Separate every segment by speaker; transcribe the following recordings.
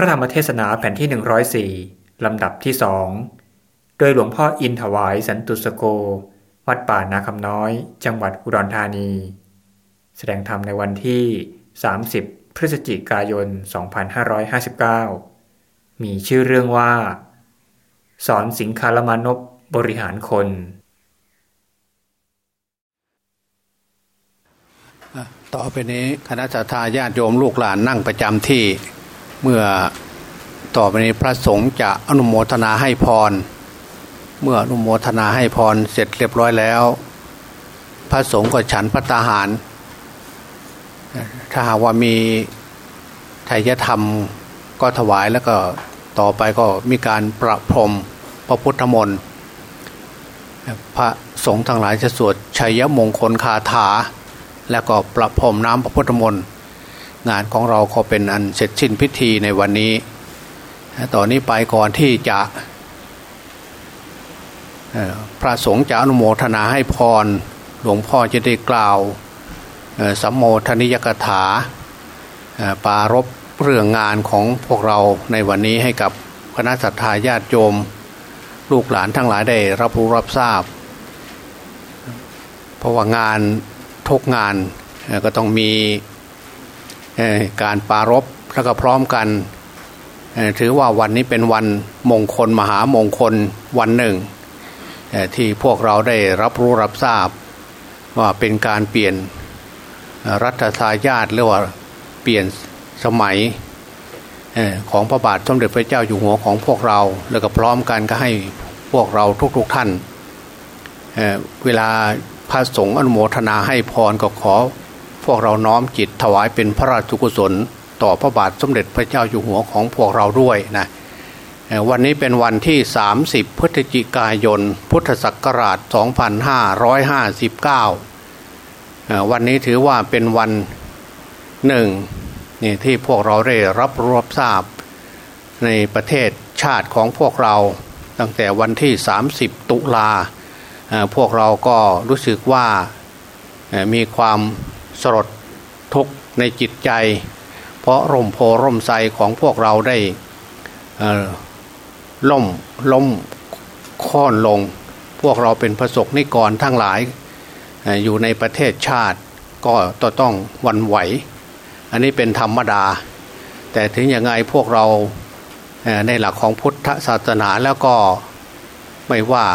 Speaker 1: พระธรรมเทศนาแผ่นที่ 104 ลำดับที่สองโดยหลวงพ่ออินถวายสันตุสโก วัดป่านาคำน้อย จังหวัดอุดรธานี แสดงธรรมในวันที่ 30 พฤศจิกายน 2559 มีชื่อเรื่องว่า สอนสิงคารมานพบริหารคน
Speaker 2: ต่อไปนี้คณะสัตยาญาติโยมลูกหลานนั่งประจำที่ เมื่อต่อไปนี้พระสงฆ์จะอนุโมทนาให้พร เมื่ออนุโมทนาให้พรเสร็จเรียบร้อยแล้ว พระสงฆ์ก็ฉันพระตาหาร ถ้าหากว่ามีไทยธรรมก็ถวายแล้วก็ต่อไปก็มีการประพรมพระพุทธมนต์พระสงฆ์ทั้งหลายจะสวดชัยมงคลคาถา แล้วก็ประพรมน้ำพระพุทธมนต์ งานของเราก็เป็นอันเสร็จสิ้นพิธีในวันนี้ ต่อนนี้ไปก่อนที่จะพระสงฆ์จะอนุโมทนาให้พร หลวงพ่อจะได้กล่าวสัมโมทนิยกถาปารบเรื่องงานของพวกเราในวันนี้ให้กับคณะสัตยาญาติโยม ลูกหลานทั้งหลายได้รับรู้รับทราบ เพราะว่างานทุกงานก็ต้องมี การปารบแล้วก็พร้อมกันถือว่าวันนี้เป็นวันมงคลมหามงคลวันหนึ่ง ที่พวกเราได้รับรู้รับทราบ ว่าเป็นการเปลี่ยนรัฐทายาทหรือว่าเปลี่ยนสมัยของพระบาทสมเด็จพระเจ้าอยู่หัวของพวกเรา แล้วก็พร้อมกันก็ให้พวกเราทุกๆทท่านเเวลาพระสงฆ์อนุโมทนาให้พรก็ขอ วกเราน้อมจิตถวายเป็นพระราชกุศล ต่อพระบาทสมเด็จพระเจ้าอยู่หัวของพวกเราด้วยนะวันนี้เป็นวันที่ 30 พฤศจิกายน พุทธศักราช 2559 วันนี้ถือว่าเป็นวันหนึ่งนี่ที่พวกเราได้รับรับทราบ ในประเทศชาติของพวกเรา ตั้งแต่วันที่ 30 ตุลาพวกเราก็รู้สึกว่ามีความ สลดทุกข์ในจิตใจ เพราะร่มโพร่มไทรของพวกเราได้ล่มล้มค่อนลง พวกเราเป็นประสบนิกรทั้งหลายอยู่ในประเทศชาติก็ต้องวันไหว อันนี้เป็นธรรมดา แต่ถึงยังไงพวกเราในหลักของพุทธศาสนาแล้วก็ไม่ว่า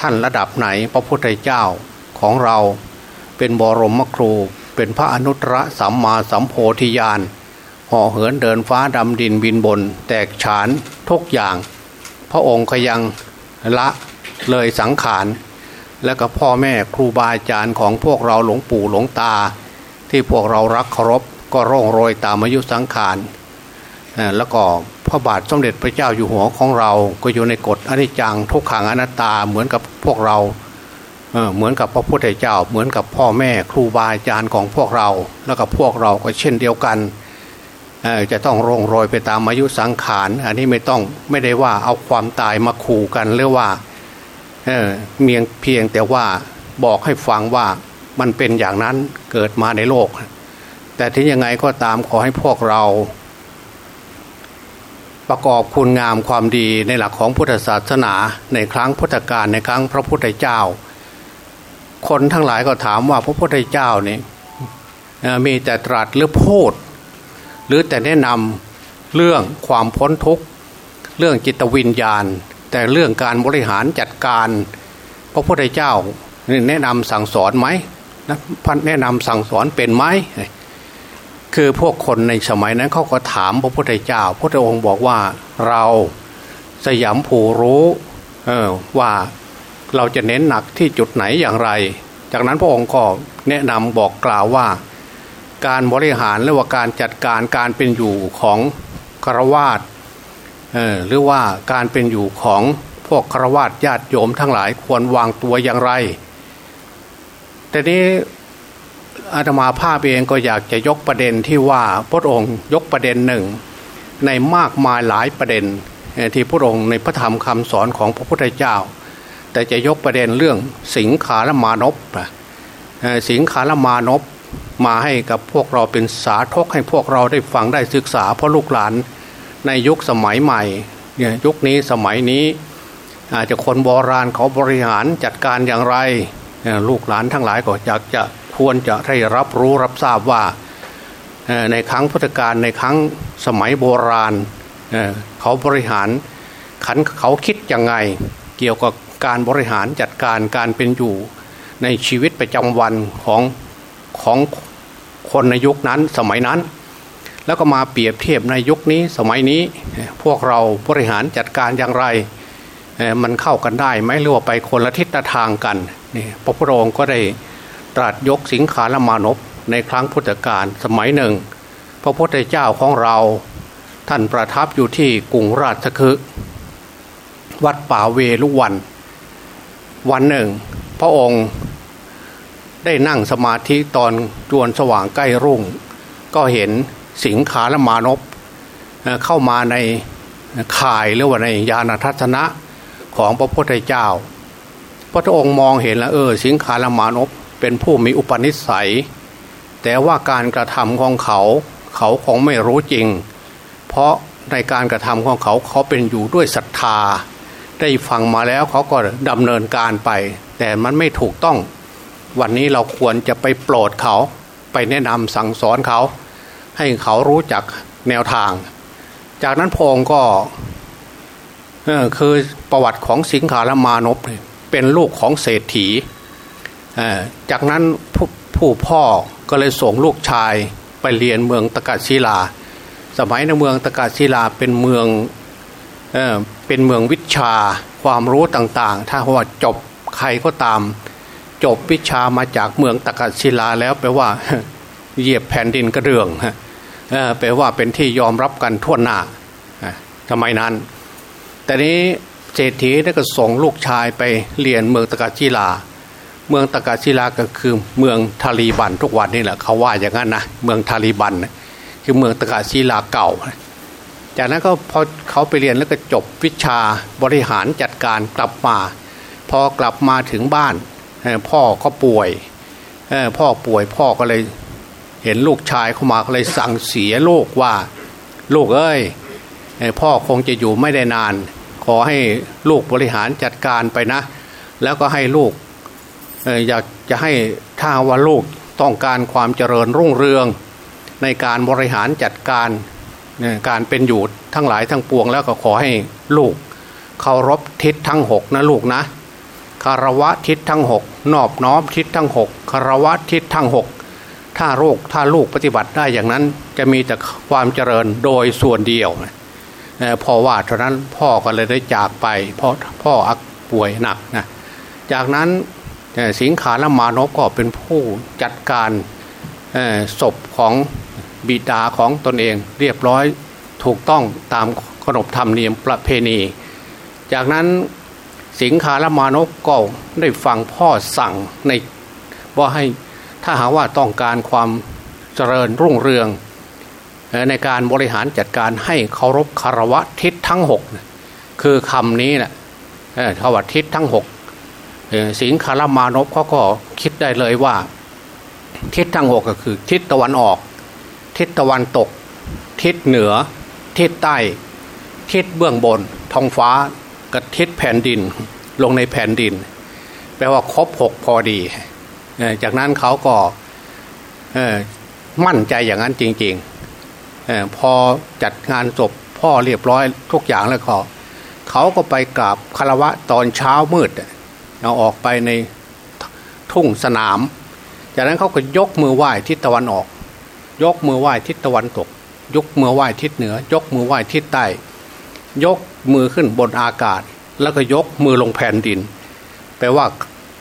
Speaker 2: ท่านระดับไหนพระพุทธเจ้าของเรา เป็นบรมครู เป็นพระอนุตตรสัมมาสัมโพธิญาณห่อเหินเดินฟ้าดำดินบินบน แตกฉานทุกอย่าง พระองค์ก็ยังละเลยสังขาร และก็พ่อแม่ครูบาอาจารย์ของพวกเราหลวงปู่หลวงตา ที่พวกเรารักเคารพก็ร่องโรยตามอายุสังขารแล้วก็พระบาทสมเด็จพระเจ้าอยู่หัวของเรา ก็อยู่ในกฎอนิจจังทุกขังอนัตตาเหมือนกับพวกเรา เหมือนกับพระพุทธเจ้า เหมือนกับพ่อแม่ครูบาอาจารย์ของพวกเรา แล้วก็พวกเราก็เช่นเดียวกันจะต้องร่งโรยไปตามอายุสังขาร อันนี้ไม่ต้องไม่ได้ว่าเอาความตายมาขู่กันหรือว่าเเมียงเพียงแต่ว่าบอกให้ฟังว่ามันเป็นอย่างนั้นเกิดมาในโลก แต่ถึงยังไงก็ตามขอให้พวกเรา ประกอบคุณงามความดีในหลักของพุทธศาสนาในครั้งพุทธกาลในครั้งพระพุทธเจ้า คนทั้งหลายก็ถามว่าพระพุทธเจ้านี่มีแต่ตรัสหรือพูด หรือแต่แนะนำเรื่องความพ้นทุกข์เรื่องจิตวิญญาณ แต่เรื่องการบริหารจัดการ พระพุทธเจ้าแนะนำสั่งสอนไหมพันแนะนำสั่งสอนเป็นไหมคือพวกคนในสมัยนั้นเขาก็ถามพระพุทธเจ้า พระองค์บอกว่าเราสยามผูรู้ว่า เราจะเน้นหนักที่จุดไหนอย่างไร จากนั้นพระองค์ก็แนะนำบอกกล่าวว่า การบริหารหรือว่าการจัดการการเป็นอยู่ของครวาสหรือว่าการเป็นอยู่ของพวกครวาสญาติโยมทั้งหลายควรวางตัวอย่างไร แต่นี้อาตมาภาพเองก็อยากจะยกประเด็นที่ว่าพระองค์ยกประเด็นหนึ่ง ในมากมายหลายประเด็นที่พระองค์ในพระธรรมคำสอนของพระพุทธเจ้า แต่จะยกประเด็นเรื่องสิงขารมานพสิงขารมานพมาให้กับพวกเราเป็นสาทกให้พวกเราได้ฟังได้ศึกษา เพราะลูกหลานในยุคสมัยใหม่เนี่ยยุคนี้สมัยนี้อาจจะคนโบราณเขาบริหารจัดการอย่างไร ลูกหลานทั้งหลายก็อยากจะควรจะได้รับรู้รับทราบว่าในครั้งพุทธกาลในครั้งสมัยโบราณเขาบริหารขันเขาคิดยังไง เกี่ยวกับ การบริหารจัดการการเป็นอยู่ในชีวิตประจำวันของของคนในยุคนั้นสมัยนั้น แล้วก็มาเปรียบเทียบในยุคนี้สมัยนี้พวกเราบริหารจัดการอย่างไรมันเข้ากันได้ไหมหรือว่าไปคนละทิศทางกันนี่พระพุทธองค์ก็ได้ตรัสยกสิงขารมานพในครั้งพุทธกาลสมัยหนึ่ง พระพุทธเจ้าของเราท่านประทับอยู่ที่กรุงราชคฤห์วัดป่าเวลุวัน วันหนึ่ง พระองค์ได้นั่งสมาธิตอนจวนสว่างใกล้รุ่ง ก็เห็นสิงขารมานพเข้ามาในข่ายหรือว่าในยานทัศนะของพระพุทธเจ้า พระองค์มองเห็นแล้วเออ สิงขารมานพเป็นผู้มีอุปนิสัย แต่ว่าการกระทำของเขา เขาคงไม่รู้จริง เพราะในการกระทำของเขาเขาเป็นอยู่ด้วยศรัทธา ได้ฟังมาแล้วเขาก็ดำเนินการไป แต่มันไม่ถูกต้อง วันนี้เราควรจะไปโปรดเขาไปแนะนำสั่งสอนเขา ให้เขารู้จักแนวทาง จากนั้นพงก็คือประวัติของสิงขารมานพเป็นลูกของเศรษฐีจากนั้นผผู้พ่อก็เลยส่งลูกชายไปเรียนเมืองตะกัศิลา สมัยในเมืองตะกัศิลาเป็นเมือง เป็นเมืองวิชาความรู้ต่างๆ ถ้าว่าจบใครก็ตาม จบวิชามาจากเมืองตะกัศิลาแล้วแปลว่าเหยียบแผ่นดินกระเดื่องแปลว่าเป็นที่ยอมรับกันทั่วหน้าทำไมนั้น แต่นี้เศรษฐีได้ก็ส่งลูกชายไปเรียนเมืองตะกัศิลา เมืองตะกาศิลาก็คือเมืองทาลีบันทุกวันนี่แหละเขาว่าอย่างนั้นนะเมืองทาลีบันคือเมืองตะกาศิลาเก่า จากนั้นก็พอเขาไปเรียนแล้วก็จบวิชาบริหารจัดการกลับมา พอกลับมาถึงบ้าน พ่อก็ป่วยพ่อป่วยพ่อก็เลยเห็นลูกชายเข้ามาก็เลยสั่งเสียลูกว่า ลูกเอ้ยพ่อคงจะอยู่ไม่ได้นาน ขอให้ลูกบริหารจัดการไปนะ แล้วก็ให้ลูกอยากจะให้ถ้าว่าลูกต้องการความเจริญรุ่งเรือง ในการบริหารจัดการ การเป็นอยู่ทั้งหลายทั้งปวงแล้วก็ขอให้ลูกเคารพทิศทั้งหกนะลูกนะคารวะทิศทั้งหกนอบน้อมทิศทั้งหกคารวะทิศทั้งหกถ้าโรคถ้าลูกปฏิบัติได้อย่างนั้นจะมีแต่ความเจริญโดยส่วนเดียวพอว่าเท่านั้นพ่อก็เลยได้จากไปเพราะพ่ออักป่วยหนักนะจากนั้นสิงขารมานพก็เป็นผู้จัดการศพของ บิดาของตนเองเรียบร้อยถูกต้องตามขนบธรรมเนียมประเพณี จากนั้นสิงขารมานพก็ได้ฟังพ่อสั่งในว่าให้ถ้าหาว่าต้องการความเจริญรุ่งเรือง ในการบริหารจัดการให้เคารพคารวะทิศทั้งหกคือคำนี้แหละคารวะทิศทั้งหกสิงคารมานพเขาก็คิดได้เลยว่า ทิศทั้งหกก็คือทิศตะวันออก ทิศตะวันตก ทิศเหนือ ทิศใต้ ทิศเบื้องบนท้องฟ้ากับทิศแผ่นดินลงในแผ่นดิน แปลว่าครบหกพอดี จากนั้นเขาก็มั่นใจอย่างนั้นจริงๆพอจัดงานศพพ่อเรียบร้อยทุกอย่างแล้วก็เขาก็ไปกราบคารวะตอนเช้ามืดเอาออกไปในทุ่งสนาม จากนั้นเขาก็ยกมือไหว้ทิศตะวันออก ยกมือไหว้ทิศตะวันตก ยกมือไหว้ทิศเหนือ ยกมือไหว้ทิศใต้ ยกมือขึ้นบนอากาศ แล้วก็ยกมือลงแผ่นดิน แปลว่า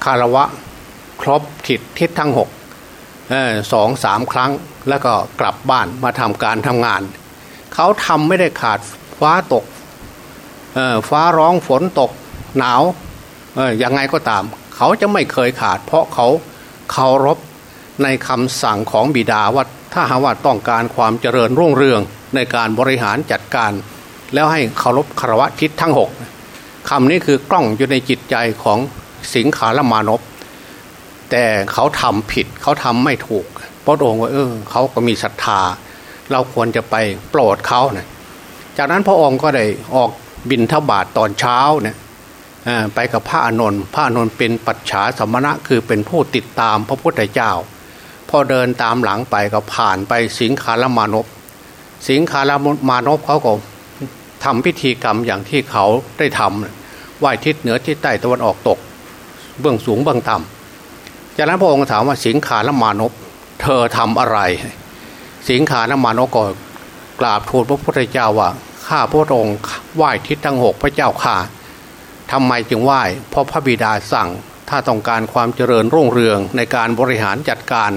Speaker 2: คารวะครบทิศทิศทั้งหกสองสามครั้งแล้วก็กลับบ้านมาทำการทำงาน เขาทำไม่ได้ขาดฟ้าตกฟ้าร้องฝนตกหนาวยังไงก็ตาม เขาจะไม่เคยขาด เพราะเขาเคารพในคำสั่งของบิดาว่า ถ้าหาว่าต้องการความเจริญรุ่งเรืองในการบริหารจัดการ แล้วให้เคารพคารวะทิศทั้งหกคำนี้คือกล้องอยู่ในจิตใจของสิงขารมานพแต่เขาทำผิดเขาทำไม่ถูกพระองค์ว่าเออเขาก็มีศรัทธา เราควรจะไปโปรดเขานะจากนั้นพระองค์ก็ได้ออกบินทบาทตอนเช้าเนี่ยไปกับพระอานนท์พระอานนท์เป็นปัจฉาสมณะคือเป็นผู้ติดตามพระพุทธเจ้า อเดินตามหลังไปก็ผ่านไปสิงคารมานพสิงคารมานพเขาก็ทำพิธีกรรมอย่างที่เขาได้ทำไหว้ทิศเหนือทิศใต้ตะวันออกตก เบื้องสูงเบื้องต่ำจากนั้นพระองค์ถามว่าสิงคารมานพเธอทำอะไร สิงคารมานพก็กราบทูลพระพุทธเจ้าว่าข้าพระองค์ไหว้ทิศทั้งหกพระเจ้าข่าทำไมจึงไหว้เพราะพระบิดาสั่ง ถ้าต้องการความเจริญรุ่งเรืองในการบริหารจัดการ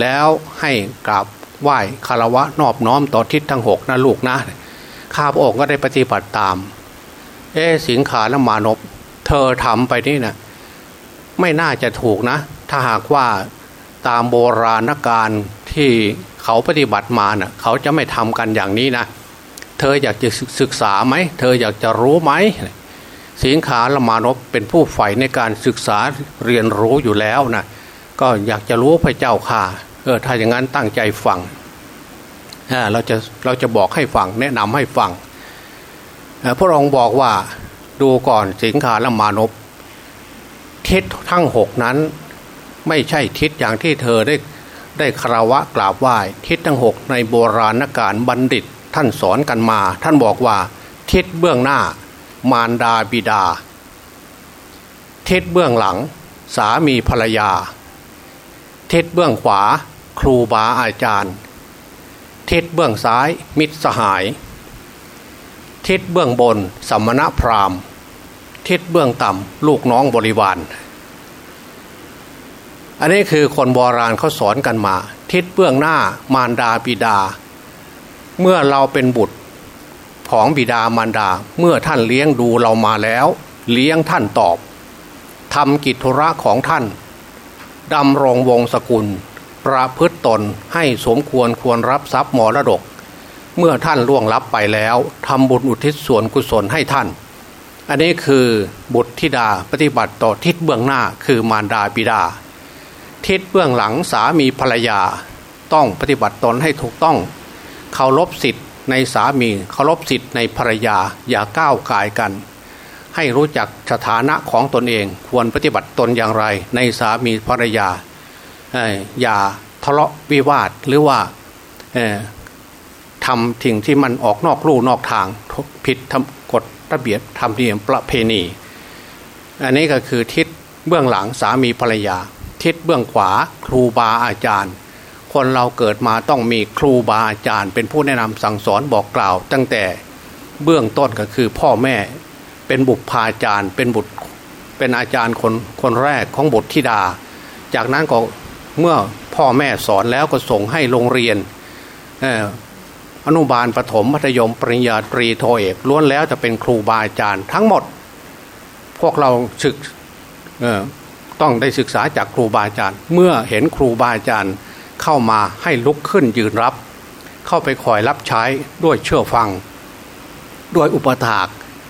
Speaker 2: แล้วให้กราบไหว้คารวะนอบน้อมต่อทิศทั้งหกนะลูกนะข้าพระองค์ก็ได้ปฏิบัติตาม เอสิงขาและมานพเธอทำไปนี่นะไม่น่าจะถูกนะ ถ้าหากว่าตามโบราณการที่เขาปฏิบัติมาเนะ่ะเขาจะไม่ทำกันอย่างนี้นะ เธออยากจะศึกษาไหม เธออยากจะรู้ไหมสิงขาละมานพเป็นผู้ใฝ่ในการศึกษาเรียนรู้อยู่แล้วนะ ก็อยากจะรู้พระเจ้าค่ะเออถ้าอย่างนั้นตั้งใจฟังเราจะเราจะบอกให้ฟังแนะนำให้ฟังพระองค์บอกว่าดูก่อนสิงขาละมานพทิศทั้งหกนั้น ไม่ใช่ทิศอย่างที่เธอได้ได้คารวะกราบไหว้ทิศทั้งหกในโบราณกาลบัณฑิตท่านสอนกันมา ท่านบอกว่า ทิศเบื้องหน้า มารดาบิดา ทิศเบื้องหลัง สามีภรรยา ทิศเบื้องขวา ครูบาอาจารย์ ทิศเบื้องซ้ายมิตรสหาย ทิศเบื้องบนสัมมณพราหมณ์ ทิศเบื้องต่ำลูกน้องบริวาร อันนี้คือคนโบราณเขาสอนกันมา ทิศเบื้องหน้ามารดาบิดา เมื่อเราเป็นบุตรของบิดามารดาเมื่อท่านเลี้ยงดูเรามาแล้ว เลี้ยงท่านตอบทำกิจธุระของท่าน ดำรงวงศกุล ประพฤตตนให้สมควรควรรับทรัพย์มรดก เมื่อท่านล่วงลับไปแล้วทำบุญอุทิศส่วนกุศลให้ท่าน อันนี้คือบุตรธิดาปฏิบัติต่อทิศเบื้องหน้าคือมารดาบิดา ทิศเบื้องหลังสามีภรรยา ต้องปฏิบัติตนให้ถูกต้องเคารพสิทธิ์ในสามีเคารพสิทธิ์ในภรรยาอย่าก้าวกายกัน ให้รู้จักสถานะของตนเอง ควรปฏิบัติตนอย่างไร ในสามีภรรยาอย่าทะเลาะวิวาทหรือว่าทำสิ่งที่มันออกนอกลู่นอกทางผิดทำกฎระเบียบทำเนียมประเพณี อันนี้ก็คือทิศเบื้องหลังสามีภรรยา ทิศเบื้องขวาครูบาอาจารย์ คนเราเกิดมาต้องมีครูบาอาจารย์ เป็นผู้แนะนำสั่งสอนบอกกล่าว ตั้งแต่เบื้องต้นก็คือพ่อแม่ เป็นบุตรพาจารย์ เป็นบุตรเป็นอาจารย์คนคนแรกของบุตรธิดา จากนั้นก็เมื่อพ่อแม่สอนแล้วก็ส่งให้โรงเรียนอนุบาลปฐมมัธยมปริญญาตรีโทเอกล้วนแล้วจะเป็นครูบาอาจารย์ทั้งหมด พวกเราศึกต้องได้ศึกษาจากครูบาอาจารย์ เมื่อเห็นครูบาอาจารย์เข้ามาให้ลุกขึ้นยืนรับ เข้าไปคอยรับใช้ด้วยเชื่อฟัง ด้วยอุปถาก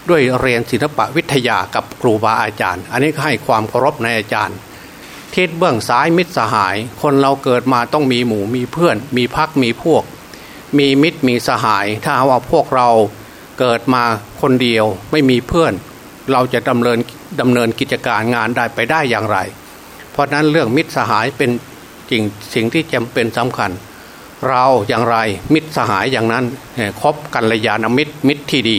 Speaker 2: ด้วยเรียนศิลปะวิทยากับครูบาอาจารย์ อันนี้ให้ความเคารพในอาจารย์ทิศเบื้องซ้ายมิตรสหาย คนเราเกิดมาต้องมีหมู่มีเพื่อน มีพักมีพวก มีมิตรมีสหาย ถ้าว่าพวกเราเกิดมาคนเดียวไม่มีเพื่อน เราจะดำเนินดำเนินกิจการงานได้ไปได้อย่างไร เพราะนั้นเรื่องมิตรสหายเป็นจริงสิ่งที่จำเป็นสำคัญ เราอย่างไรมิตรสหายอย่างนั้นคบกันระยาณมิตรมิตรที่ดี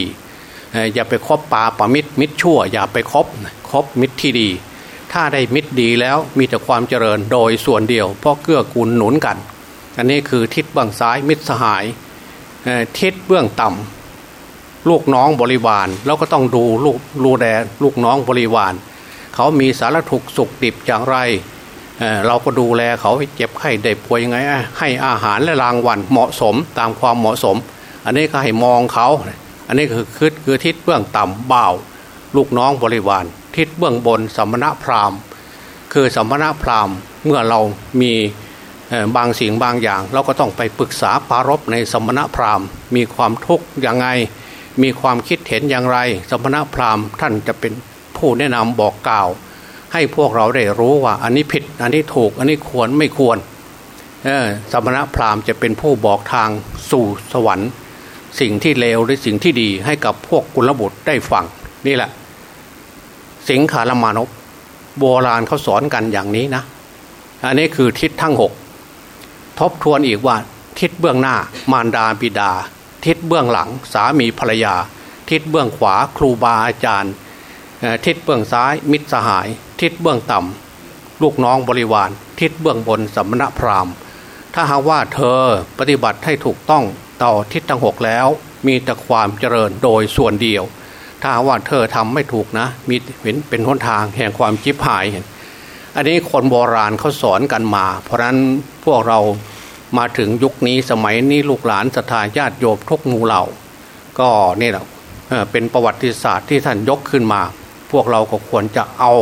Speaker 2: อย่าไปคบปาปามิตรมิตรชั่ว อย่าไปคบคบมิตรที่ดี ถ้าได้มิตรดีแล้วมีแต่ความเจริญโดยส่วนเดียว เพราะเกื้อกูลหนุนกัน อันนี้คือทิศเบื้องซ้ายมิตรสหายทิศเบื้องต่ำลูกน้องบริวารเราก็ต้องดูลูกรูแดลูกน้องบริวารเขามีสารถุกสุขดิบอย่างไรเราก็ดูแลเขาเจ็บไข้ได้ป่วยยังไงให้อาหารและรางวัลเหมาะสมตามความเหมาะสม อันนี้ก็ให้มองเขา อันนี้คือคือคือทิศเบื้องต่ำเบาลูกน้องบริวาร ทิศเบื้องบนสัมมณพราหมณ์ คือสัมมณพราหมณ์เมื่อเรามีบางสิ่งบางอย่าง เราก็ต้องไปปรึกษาปารบในสมณพราหมณ์ มีความทุกข์ยังไง มีความคิดเห็นอย่างไร สมณพราหมณ์ท่านจะเป็นผู้แนะนำบอกกล่าว ให้พวกเราได้รู้ว่าอันนี้ผิด อันนี้ถูก อันนี้ควรไม่ควรสมณพราหมณ์จะเป็นผู้บอกทางสู่สวรรค์ สิ่งที่เลวหรือสิ่งที่ดีให้กับพวกกุลบุตรได้ฟังนี่แหละ สิงขารมานพโบราณเขาสอนกันอย่างนี้นะ อันนี้คือทิศทั้งหกทบทวนอีกว่าทิศเบื้องหน้ามารดาบิดา ทิศเบื้องหลังสามีภรรยา ทิศเบื้องขวาครูบาอาจารย์ ทิศเบื้องซ้ายมิตรสหาย ทิศเบื้องต่ำลูกน้องบริวาร ทิศเบื้องบนสัมณพราหมณ์ ถ้าหากว่าเธอปฏิบัติให้ถูกต้อง ต่อทิศทั้งหกแล้ว มีแต่ความเจริญโดยส่วนเดียว ถ้าว่าเธอทำไม่ถูกนะ มีเป็นเป็นหนทางแห่งความจิบหายอันนี้คนโบราณเขาสอนกันมา เพราะนั้นพวกเรามาถึงยุคนี้สมัยนี้ลูกหลานศรัทธาญาติโยมทุกหมู่เหล่า ก็นี่แหละเป็นประวัติศาสตร์ที่ท่านยกขึ้นมา พวกเราก็ควรจะเอา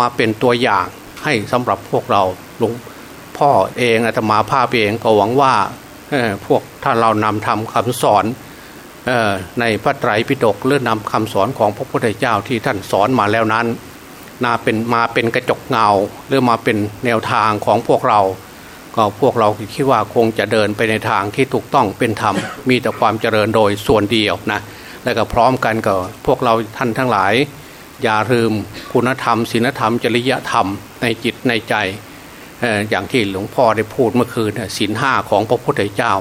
Speaker 2: มาเป็นตัวอย่างให้สำหรับพวกเราหลวงพ่อเองอาตมาภาพเองก็หวังว่า พวกถ้าเรานำทำคำสอนในพระไตรปิฎกเรื่องนำคำสอนของพระพุทธเจ้าที่ท่านสอนมาแล้วนั้นนาเป็นมาเป็นกระจกเงาหรือมาเป็นแนวทางของพวกเรา ก็พวกเราคิดว่าคงจะเดินไปในทางที่ถูกต้องเป็นธรรม มีแต่ความเจริญโดยส่วนเดียวนะและก็พร้อมกันก็พวกเราท่านทั้งหลาย อย่าลืมคุณธรรมศีลธรรม จริยธรรมในจิตในใจ อย่างที่หลวงพ่อได้พูดเมื่อคืนศีลห้าของพระพุทธเจ้า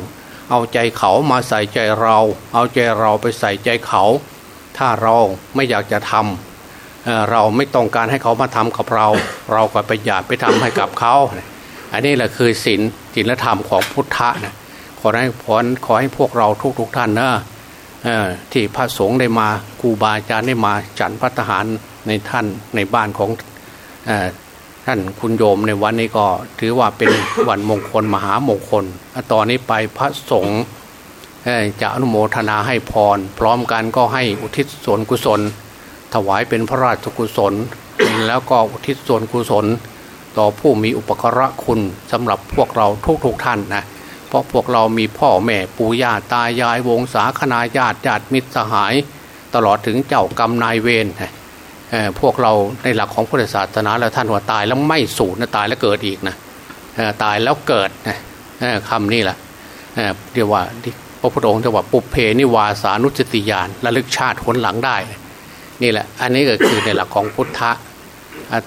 Speaker 2: เอาใจเขามาใส่ใจเรา เอาใจเราไปใส่ใจเขา ถ้าเราไม่อยากจะทำเราไม่ต้องการให้เขามาทำกับเรา เราก็ไปอยากไปทำให้กับเขาอันนี้แหละคือศีลศีลธรรมของพุทธะนะขอให้พรขอให้พวกเราทุกๆทท่านนะที่พระสงฆ์ได้มาครูบาอาจารย์ได้มาจันพัฒหารในท่านในบ้านของ ท่านคุณโยมในวันนี้ก็ถือว่าเป็นวันมงคลมหามงคลต่อนนี้ไปพระสงฆ์จะอนุโมทนาให้พร พร้อมกันก็ให้อุทิศส่วนกุศล ถวายเป็นพระราชกุศล แล้วก็อุทิศส่วนกุศล ต่อผู้มีอุปกระคุณสำหรับพวกเราทุกๆทท่านนะเพราะพวกเรามีพ่อแม่ปู่ย่าตายายวงศาคณาญาติญาติมิตรสหาย ตลอดถึงเจ้ากรรมนายเวร พวกเราในหลักของพุทธศาสนาแล้วท่านว่าตายแล้วไม่สูญนะตายแล้วเกิดอีกนะตายแล้วเกิดนะคำนี้แหละเรียกว่าพระพุทธองค์จะว่าปุเพนิวาสานุสติญาณระลึกชาติคนหลังได้ นี่แหละ อันนี้ก็คือในหลักของพุทธะ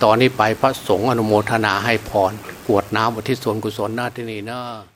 Speaker 2: ตอนนี้ไปพระสงฆ์อนุโมทนาให้พรกวดน้ำอุทิศส่วนกุศลนาที่นี่เนาะ